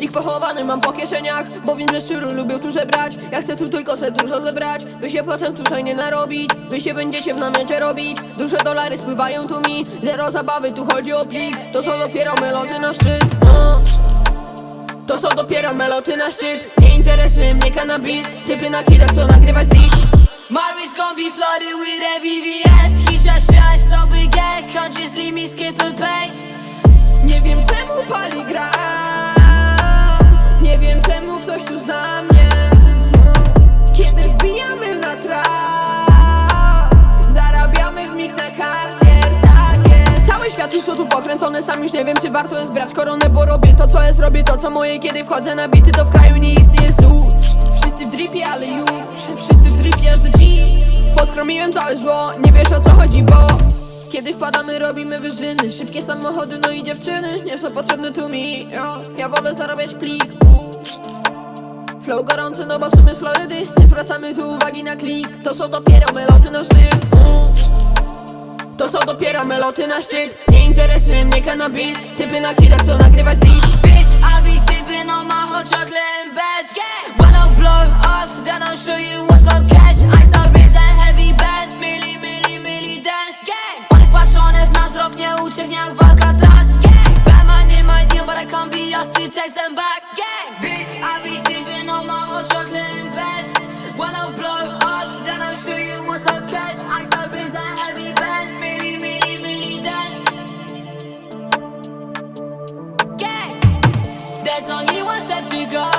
Ich pochowany mam po kieszeniach Bo wiem, że szczury lubią tu żebrać Ja chcę tu tylko se dużo zebrać By się potem tutaj nie narobić Wy się będziecie w namiocie robić Duże dolary spływają tu mi Zero zabawy, tu chodzi o plik To są dopiero meloty na szczyt. To są dopiero meloty na szczyt Nie interesuje mnie cannabis Typy na killach, co nagrywać dish Mari's gonna be flooded with that VVS. He just shy, stop again. Can't pokręcony Sam już nie wiem czy warto jest brać koronę Bo robię to co jest, robię to co moje. Kiedy wchodzę na bity to w kraju nie istnieje sód Wszyscy w dripie, ale już Wszyscy w dripie aż do dziś Poskromiłem całe zło Nie wiesz o co chodzi, bo kiedy wpadamy, robimy wyżyny. Szybkie samochody, no i dziewczyny Nie są potrzebne tu mi. Ja, wolę zarabiać plik. Flow gorący, no bo w sumie z Florydy Nie zwracamy tu uwagi na klik. To są dopiero meloty na To są dopiero meloty na szczyt interesuje mnie cannabis Typy na killach, co nagrywać dish Bitch, I be sipping on my hot chocolate in bed. When I blow off, then I'll show you what's called cash. Ice out rings and heavy bands. Milli, milli, milli dance. On jest patrzony w nas, rok nie ucieknie jak only one step to go.